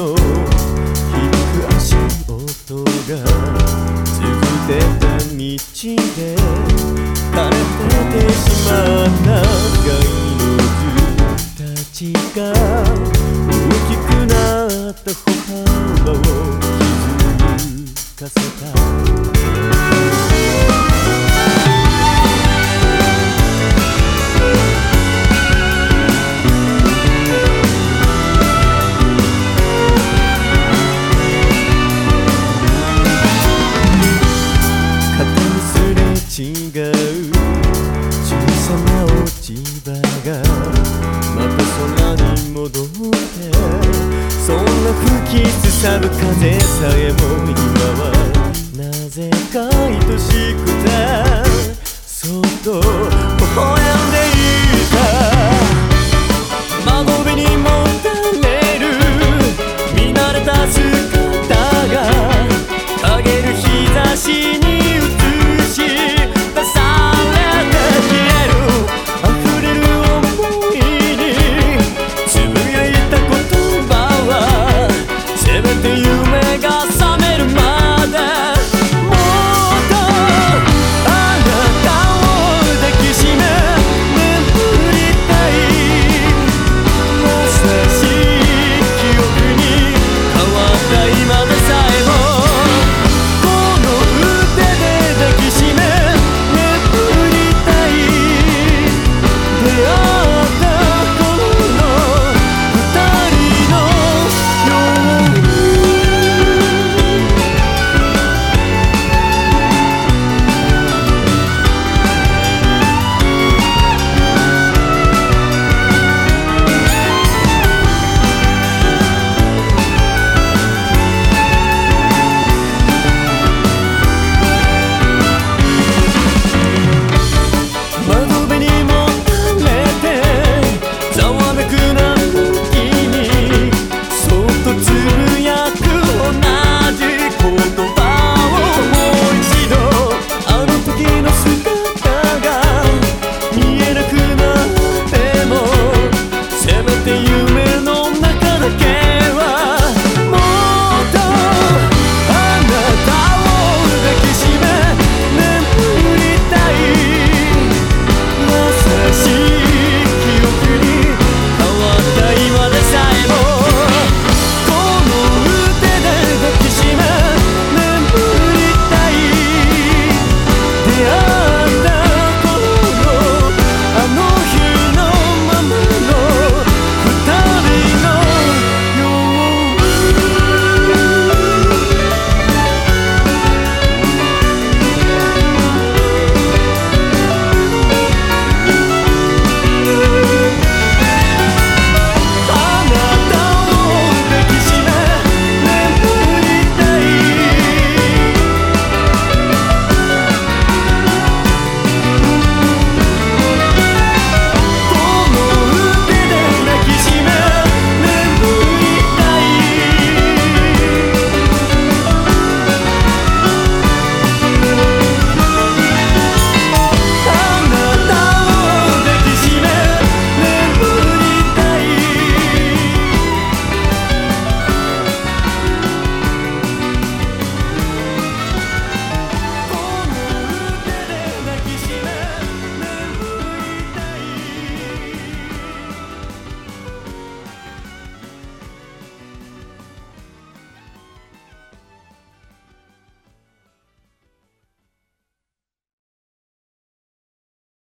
の響く足音が続てた道で垂れててしまった街の図たちが大きくなった歩幅を気づかせた違う。小さな落ち葉がまた空に戻ってそんな吹きすさぶ風さえも今は